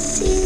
see.